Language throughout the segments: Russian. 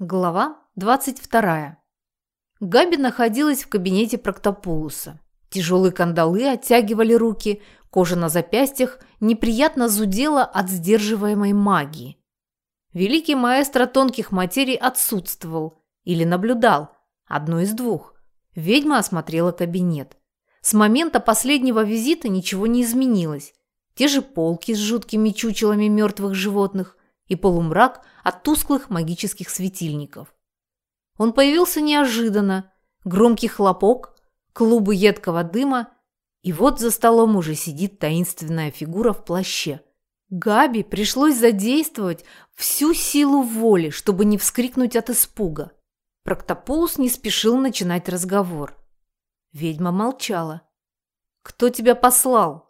Глава 22. Габи находилась в кабинете Проктопулуса. Тяжелые кандалы оттягивали руки, кожа на запястьях неприятно зудела от сдерживаемой магии. Великий маэстро тонких материй отсутствовал или наблюдал, одно из двух. Ведьма осмотрела кабинет. С момента последнего визита ничего не изменилось. Те же полки с жуткими чучелами мертвых животных, и полумрак от тусклых магических светильников. Он появился неожиданно, громкий хлопок, клубы едкого дыма, и вот за столом уже сидит таинственная фигура в плаще. Габи пришлось задействовать всю силу воли, чтобы не вскрикнуть от испуга. Проктополус не спешил начинать разговор. Ведьма молчала. «Кто тебя послал?»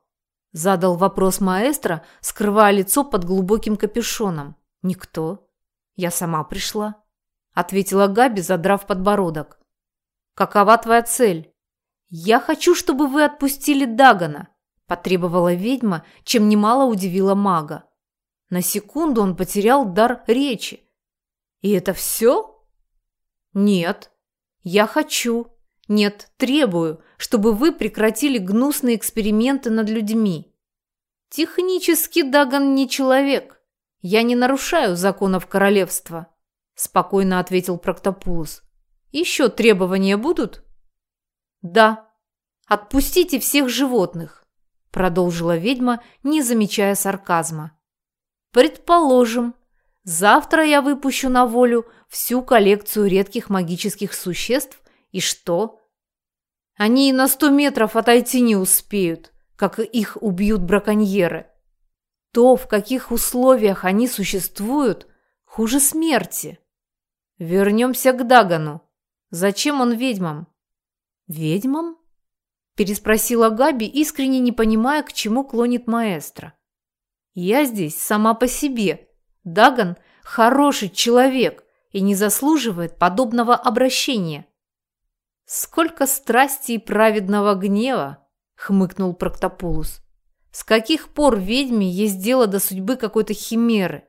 Задал вопрос маэстро, скрывая лицо под глубоким капюшоном. «Никто. Я сама пришла», — ответила Габи, задрав подбородок. «Какова твоя цель?» «Я хочу, чтобы вы отпустили Дагана», — потребовала ведьма, чем немало удивила мага. На секунду он потерял дар речи. «И это все?» «Нет. Я хочу. Нет, требую, чтобы вы прекратили гнусные эксперименты над людьми. Технически Даган не человек. Я не нарушаю законов королевства, спокойно ответил Проктопулос. Еще требования будут? Да. Отпустите всех животных, продолжила ведьма, не замечая сарказма. Предположим, завтра я выпущу на волю всю коллекцию редких магических существ, и что? Они и на сто метров отойти не успеют, как их убьют браконьеры. То, в каких условиях они существуют, хуже смерти. Вернемся к Дагану. Зачем он ведьмам? Ведьмам? Переспросила Габи, искренне не понимая, к чему клонит маэстро. Я здесь сама по себе. Даган – хороший человек и не заслуживает подобного обращения. «Сколько страсти и праведного гнева!» – хмыкнул Проктопулус. «С каких пор ведьме есть дело до судьбы какой-то химеры?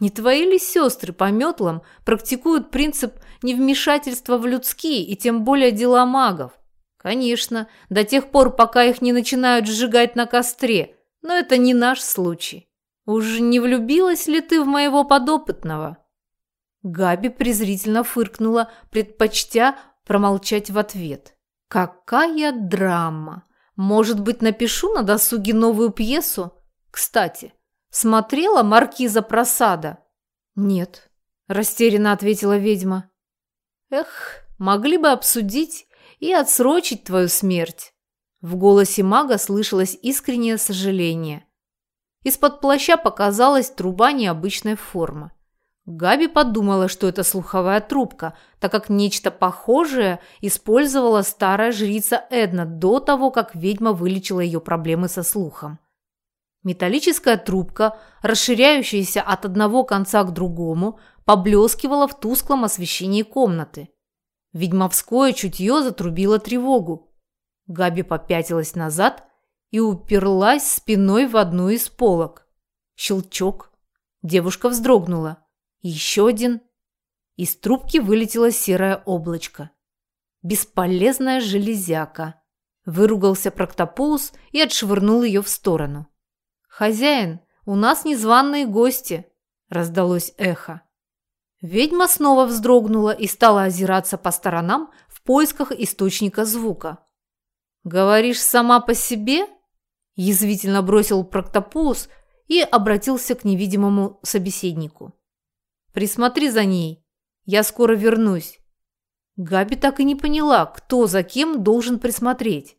Не твои ли сестры по метлам практикуют принцип невмешательства в людские и тем более дела магов? Конечно, до тех пор, пока их не начинают сжигать на костре, но это не наш случай. Уж не влюбилась ли ты в моего подопытного?» Габи презрительно фыркнула, предпочтя промолчать в ответ. Какая драма! Может быть, напишу на досуге новую пьесу? Кстати, смотрела «Маркиза Просада»? Нет, растерянно ответила ведьма. Эх, могли бы обсудить и отсрочить твою смерть. В голосе мага слышалось искреннее сожаление. Из-под плаща показалась труба необычной формы. Габи подумала, что это слуховая трубка, так как нечто похожее использовала старая жрица Эдна до того, как ведьма вылечила ее проблемы со слухом. Металлическая трубка, расширяющаяся от одного конца к другому, поблескивала в тусклом освещении комнаты. Ведьмовское чутье затрубило тревогу. Габи попятилась назад и уперлась спиной в одну из полок. Щелчок. Девушка вздрогнула. Еще один. Из трубки вылетело серое облачко. Бесполезная железяка. Выругался Проктопоус и отшвырнул ее в сторону. «Хозяин, у нас незваные гости!» – раздалось эхо. Ведьма снова вздрогнула и стала озираться по сторонам в поисках источника звука. «Говоришь сама по себе?» – язвительно бросил Проктопоус и обратился к невидимому собеседнику. Присмотри за ней. Я скоро вернусь». Габи так и не поняла, кто за кем должен присмотреть.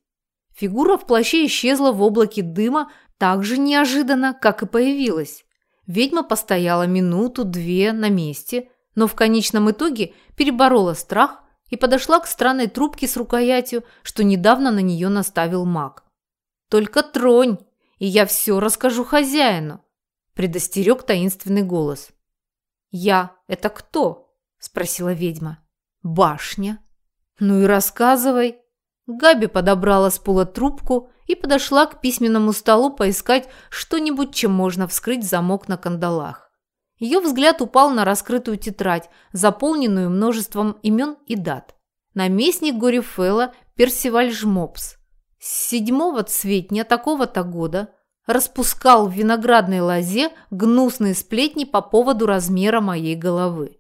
Фигура в плаще исчезла в облаке дыма так же неожиданно, как и появилась. Ведьма постояла минуту-две на месте, но в конечном итоге переборола страх и подошла к странной трубке с рукоятью, что недавно на нее наставил маг. «Только тронь, и я все расскажу хозяину», – предостерег таинственный голос. «Я – это кто?» – спросила ведьма. «Башня». «Ну и рассказывай». Габи подобрала с пола трубку и подошла к письменному столу поискать что-нибудь, чем можно вскрыть замок на кандалах. Ее взгляд упал на раскрытую тетрадь, заполненную множеством имен и дат. Наместник Горифелла Персиваль Жмопс. С седьмого цветня такого-то года распускал в виноградной лозе гнусные сплетни по поводу размера моей головы.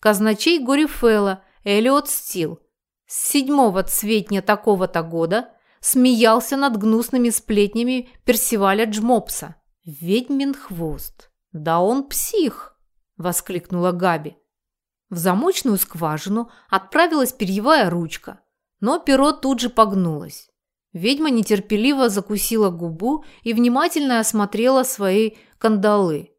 Казначей Горифелла Элиот Стил с седьмого цветня такого-то года смеялся над гнусными сплетнями Персиваля Джмопса. «Ведьмин хвост! Да он псих!» – воскликнула Габи. В замочную скважину отправилась перьевая ручка, но перо тут же погнулось. Ведьма нетерпеливо закусила губу и внимательно осмотрела свои кандалы.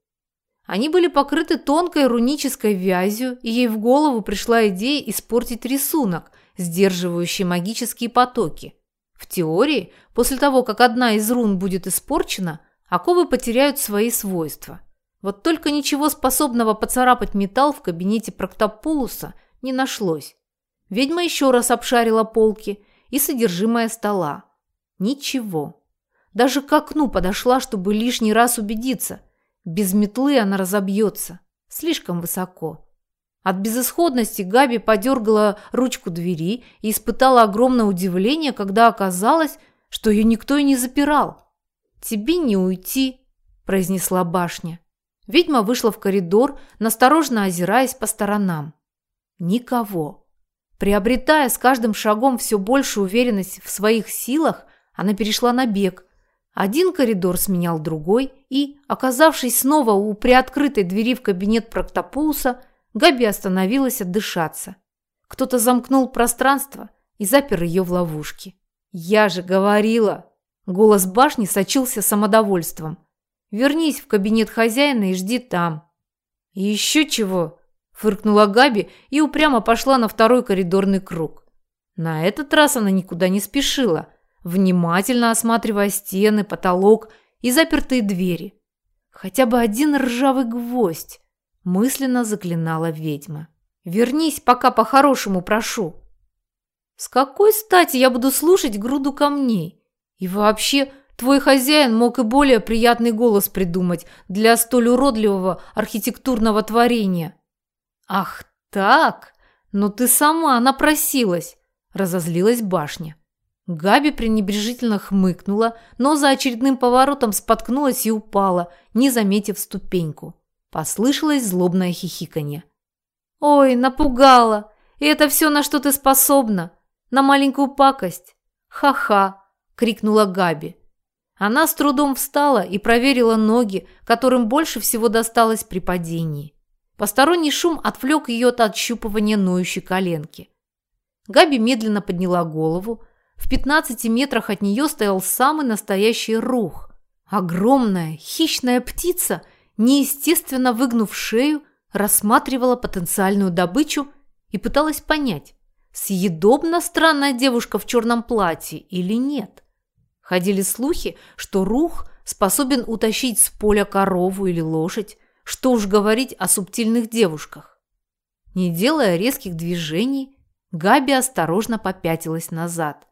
Они были покрыты тонкой рунической вязью, и ей в голову пришла идея испортить рисунок, сдерживающий магические потоки. В теории, после того, как одна из рун будет испорчена, оковы потеряют свои свойства. Вот только ничего способного поцарапать металл в кабинете Проктопулуса не нашлось. Ведьма еще раз обшарила полки и содержимое стола. Ничего. Даже к окну подошла, чтобы лишний раз убедиться. Без метлы она разобьется. Слишком высоко. От безысходности Габи подергала ручку двери и испытала огромное удивление, когда оказалось, что ее никто и не запирал. «Тебе не уйти», – произнесла башня. Ведьма вышла в коридор, насторожно озираясь по сторонам. Никого. Приобретая с каждым шагом все больше уверенность в своих силах, она перешла на бег. Один коридор сменял другой, и, оказавшись снова у приоткрытой двери в кабинет Проктопулуса, Габи остановилась отдышаться. Кто-то замкнул пространство и запер ее в ловушке. «Я же говорила!» Голос башни сочился самодовольством. «Вернись в кабинет хозяина и жди там». «Еще чего!» Фыркнула Габи и упрямо пошла на второй коридорный круг. На этот раз она никуда не спешила, внимательно осматривая стены, потолок и запертые двери. Хотя бы один ржавый гвоздь, мысленно заклинала ведьма. «Вернись, пока по-хорошему прошу». «С какой стати я буду слушать груду камней? И вообще, твой хозяин мог и более приятный голос придумать для столь уродливого архитектурного творения». «Ах так? Ну ты сама напросилась!» – разозлилась башня. Габи пренебрежительно хмыкнула, но за очередным поворотом споткнулась и упала, не заметив ступеньку. Послышалось злобное хихиканье. «Ой, напугала! И это все, на что ты способна? На маленькую пакость? Ха-ха!» – крикнула Габи. Она с трудом встала и проверила ноги, которым больше всего досталось при падении. Посторонний шум отвлек ее от отщупывания ноющей коленки. Габи медленно подняла голову. В 15 метрах от нее стоял самый настоящий рух. Огромная, хищная птица, неестественно выгнув шею, рассматривала потенциальную добычу и пыталась понять, съедобна странная девушка в черном платье или нет. Ходили слухи, что рух способен утащить с поля корову или лошадь, что уж говорить о субтильных девушках. Не делая резких движений, Габи осторожно попятилась назад.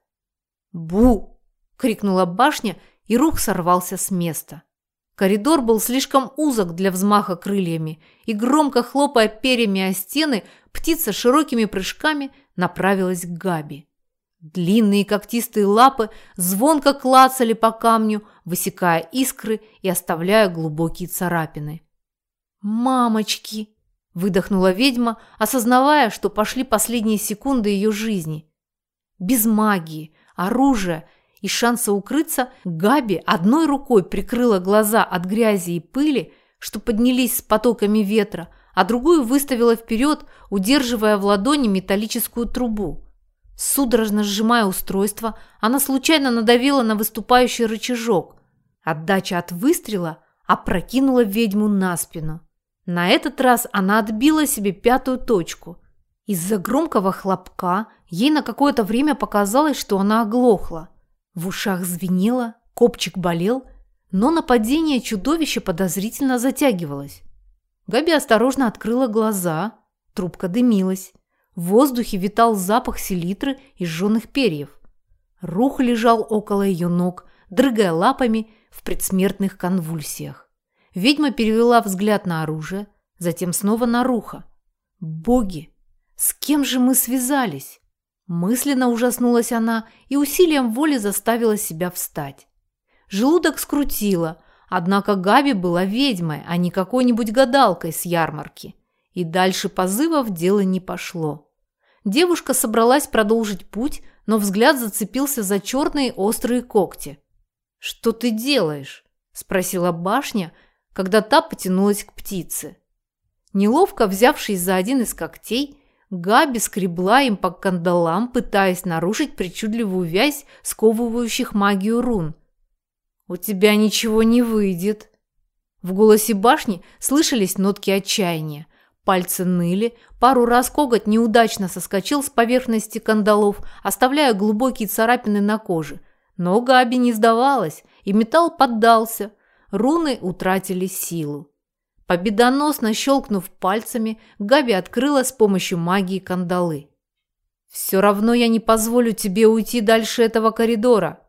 «Бу!» – крикнула башня, и рух сорвался с места. Коридор был слишком узок для взмаха крыльями, и громко хлопая перьями о стены, птица широкими прыжками направилась к Габи. Длинные когтистые лапы звонко клацали по камню, высекая искры и оставляя глубокие царапины. «Мамочки!» – выдохнула ведьма, осознавая, что пошли последние секунды ее жизни. Без магии, оружия и шанса укрыться, Габи одной рукой прикрыла глаза от грязи и пыли, что поднялись с потоками ветра, а другую выставила вперед, удерживая в ладони металлическую трубу. Судорожно сжимая устройство, она случайно надавила на выступающий рычажок. Отдача от выстрела опрокинула ведьму на спину. На этот раз она отбила себе пятую точку. Из-за громкого хлопка ей на какое-то время показалось, что она оглохла. В ушах звенело, копчик болел, но нападение чудовища подозрительно затягивалось. Габи осторожно открыла глаза, трубка дымилась. В воздухе витал запах селитры и сжженных перьев. Рух лежал около ее ног, дрыгая лапами в предсмертных конвульсиях. Ведьма перевела взгляд на оружие, затем снова на Руха. Боги, с кем же мы связались? Мысленно ужаснулась она и усилием воли заставила себя встать. Желудок скрутило, однако Габи была ведьмой, а не какой-нибудь гадалкой с ярмарки. И дальше позывов дело не пошло. Девушка собралась продолжить путь, но взгляд зацепился за черные острые когти. «Что ты делаешь?» – спросила башня, когда та потянулась к птице. Неловко взявшись за один из когтей, Габи скребла им по кандалам, пытаясь нарушить причудливую вязь сковывающих магию рун. «У тебя ничего не выйдет». В голосе башни слышались нотки отчаяния. Пальцы ныли, пару раз коготь неудачно соскочил с поверхности кандалов, оставляя глубокие царапины на коже. Но Габи не сдавалась, и металл поддался. Руны утратили силу. Победоносно щелкнув пальцами, Габи открыла с помощью магии кандалы. «Все равно я не позволю тебе уйти дальше этого коридора.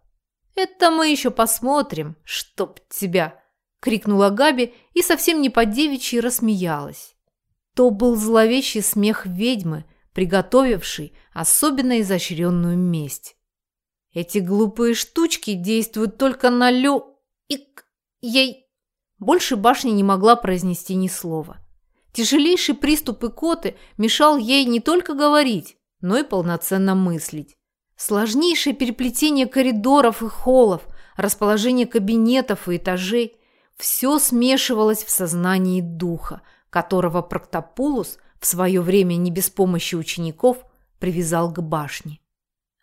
Это мы еще посмотрим, чтоб тебя!» – крикнула Габи и совсем не по-девичьи рассмеялась. То был зловещий смех ведьмы, приготовившей особенно изощренную месть. Эти глупые штучки действуют только на лё... Ик... Ей... Больше башня не могла произнести ни слова. Тяжелейший приступ икоты мешал ей не только говорить, но и полноценно мыслить. Сложнейшее переплетение коридоров и холлов, расположение кабинетов и этажей – все смешивалось в сознании духа, которого Проктопулус в свое время не без помощи учеников привязал к башне.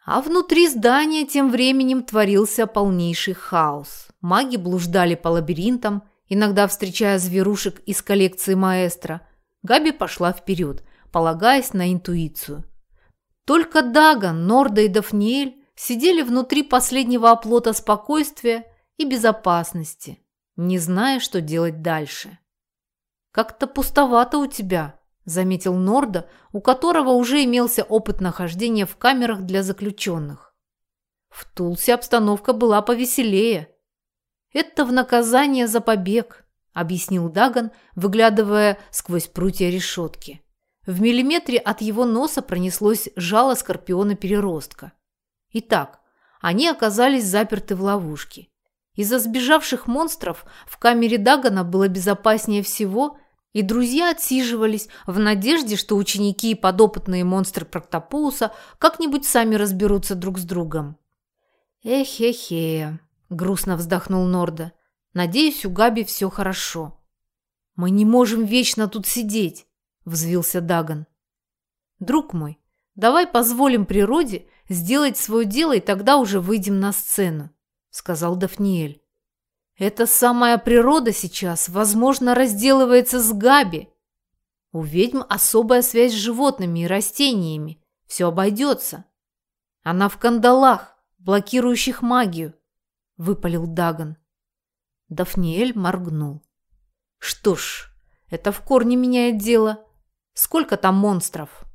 А внутри здания тем временем творился полнейший хаос. Маги блуждали по лабиринтам, иногда встречая зверушек из коллекции маэстро. Габи пошла вперед, полагаясь на интуицию. Только Даган, Норда и Дафниэль сидели внутри последнего оплота спокойствия и безопасности, не зная, что делать дальше. «Как-то пустовато у тебя», – заметил Норда, у которого уже имелся опыт нахождения в камерах для заключенных. В Тулсе обстановка была повеселее. «Это в наказание за побег», – объяснил Даган, выглядывая сквозь прутья решетки. В миллиметре от его носа пронеслось жало скорпиона-переростка. Итак, они оказались заперты в ловушке. Из-за сбежавших монстров в камере Дагана было безопаснее всего, и друзья отсиживались в надежде, что ученики и подопытные монстры Проктопоуса как-нибудь сами разберутся друг с другом. «Эхе-хе», – грустно вздохнул Норда. «Надеюсь, у Габи все хорошо». «Мы не можем вечно тут сидеть», – взвился Даган. «Друг мой, давай позволим природе сделать свое дело, и тогда уже выйдем на сцену. – сказал Дафниэль. «Эта самая природа сейчас, возможно, разделывается с Габи. У ведьм особая связь с животными и растениями. Все обойдется. Она в кандалах, блокирующих магию», – выпалил Даган. Дафниэль моргнул. «Что ж, это в корне меняет дело. Сколько там монстров?»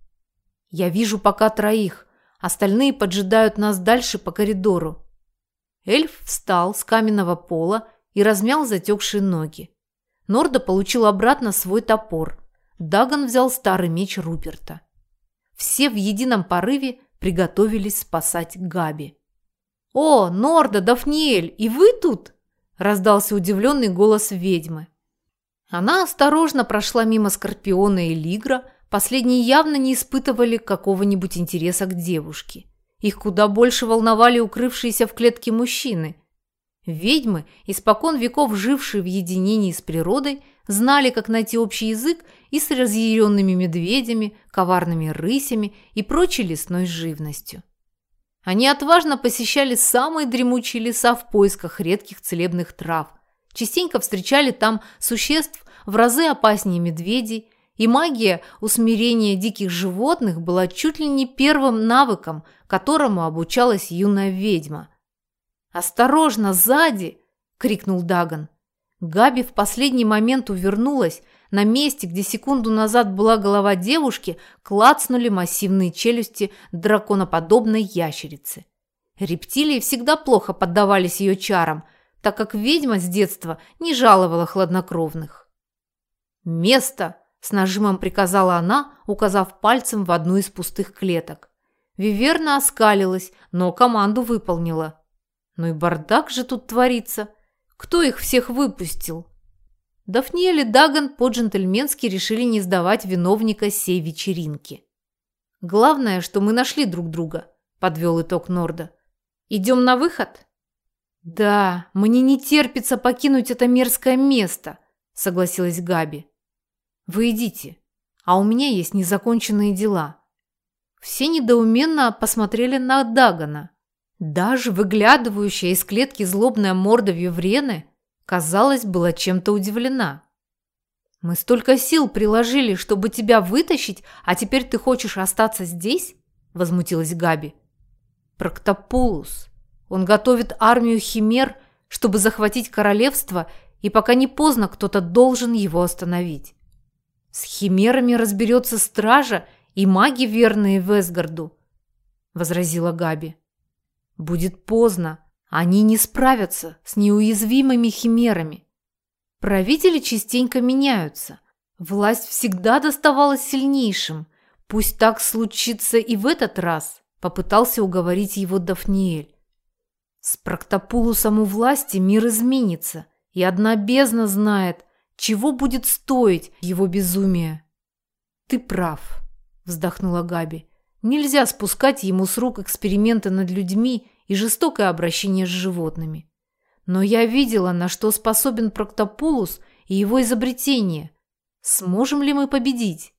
«Я вижу пока троих. Остальные поджидают нас дальше по коридору. Эльф встал с каменного пола и размял затекшие ноги. Норда получил обратно свой топор. Даган взял старый меч Руперта. Все в едином порыве приготовились спасать Габи. «О, Норда, Дафниэль, и вы тут?» – раздался удивленный голос ведьмы. Она осторожно прошла мимо Скорпиона и Лигра, последние явно не испытывали какого-нибудь интереса к девушке. Их куда больше волновали укрывшиеся в клетке мужчины. Ведьмы, испокон веков жившие в единении с природой, знали, как найти общий язык и с разъяренными медведями, коварными рысями и прочей лесной живностью. Они отважно посещали самые дремучие леса в поисках редких целебных трав, частенько встречали там существ в разы опаснее медведей, и магия усмирения диких животных была чуть ли не первым навыком, которому обучалась юная ведьма. «Осторожно, сзади!» – крикнул Даган. Габи в последний момент увернулась. На месте, где секунду назад была голова девушки, клацнули массивные челюсти драконоподобной ящерицы. Рептилии всегда плохо поддавались ее чарам, так как ведьма с детства не жаловала хладнокровных. «Место!» с нажимом приказала она, указав пальцем в одну из пустых клеток. Виверна оскалилась, но команду выполнила. Ну и бардак же тут творится. Кто их всех выпустил? Дафниэль и Даган по-джентльменски решили не сдавать виновника сей вечеринки. «Главное, что мы нашли друг друга», – подвел итог Норда. «Идем на выход?» «Да, мне не терпится покинуть это мерзкое место», – согласилась Габи. «Вы идите, а у меня есть незаконченные дела». Все недоуменно посмотрели на Дагана. Даже выглядывающая из клетки злобная морда Виврены, казалось, была чем-то удивлена. «Мы столько сил приложили, чтобы тебя вытащить, а теперь ты хочешь остаться здесь?» – возмутилась Габи. «Проктопулус. Он готовит армию химер, чтобы захватить королевство, и пока не поздно, кто-то должен его остановить. С химерами разберется стража и маги, верные Весгарду», – возразила Габи. Будет поздно. Они не справятся с неуязвимыми химерами. Правители частенько меняются. Власть всегда доставалась сильнейшим. Пусть так случится и в этот раз, попытался уговорить его Дафниэль. С Проктопулусом у власти мир изменится, и одна бездна знает, чего будет стоить его безумие. Ты прав, вздохнула Габи. Нельзя спускать ему с рук эксперименты над людьми и жестокое обращение с животными. Но я видела, на что способен Проктопулус и его изобретение. Сможем ли мы победить?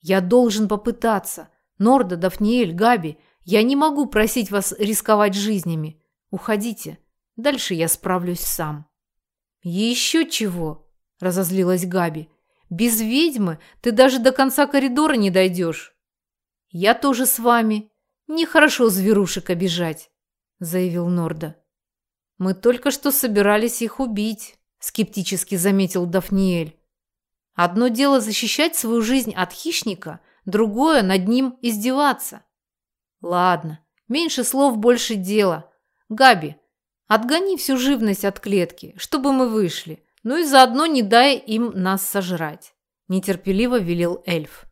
Я должен попытаться. Норда, Дафниэль, Габи, я не могу просить вас рисковать жизнями. Уходите. Дальше я справлюсь сам. Еще чего? Разозлилась Габи. Без ведьмы ты даже до конца коридора не дойдешь. «Я тоже с вами. Нехорошо зверушек обижать», – заявил Норда. «Мы только что собирались их убить», – скептически заметил Дафниэль. «Одно дело защищать свою жизнь от хищника, другое – над ним издеваться». «Ладно, меньше слов, больше дела. Габи, отгони всю живность от клетки, чтобы мы вышли, ну и заодно не дай им нас сожрать», – нетерпеливо велел эльф.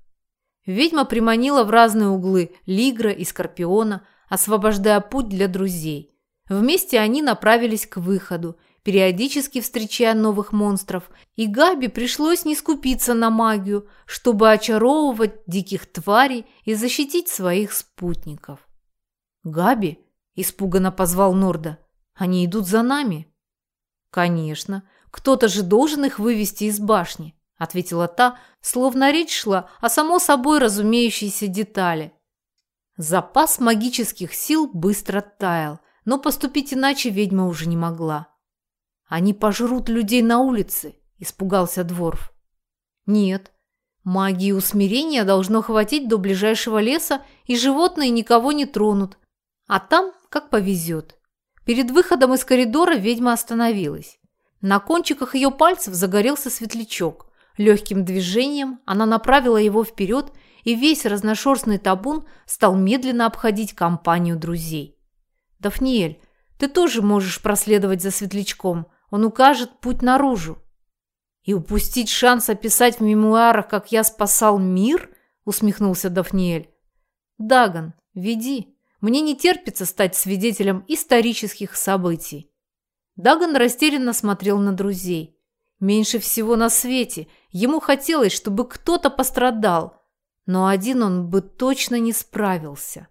Ведьма приманила в разные углы Лигра и Скорпиона, освобождая путь для друзей. Вместе они направились к выходу, периодически встречая новых монстров, и Габи пришлось не скупиться на магию, чтобы очаровывать диких тварей и защитить своих спутников. «Габи?» – испуганно позвал Норда. «Они идут за нами». «Конечно. Кто-то же должен их вывести из башни ответила та, словно речь шла о само собой разумеющейся детали. Запас магических сил быстро таял, но поступить иначе ведьма уже не могла. «Они пожрут людей на улице», – испугался Дворф. «Нет, магии усмирения должно хватить до ближайшего леса, и животные никого не тронут. А там как повезет». Перед выходом из коридора ведьма остановилась. На кончиках ее пальцев загорелся светлячок. Легким движением она направила его вперед, и весь разношерстный табун стал медленно обходить компанию друзей. «Дафниэль, ты тоже можешь проследовать за светлячком, он укажет путь наружу». «И упустить шанс описать в мемуарах, как я спасал мир?» – усмехнулся Дафниэль. «Даган, веди. Мне не терпится стать свидетелем исторических событий». Даган растерянно смотрел на друзей. Меньше всего на свете ему хотелось, чтобы кто-то пострадал, но один он бы точно не справился.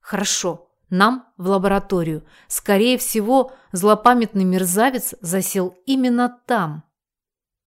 Хорошо, нам в лабораторию. Скорее всего, злопамятный мерзавец засел именно там.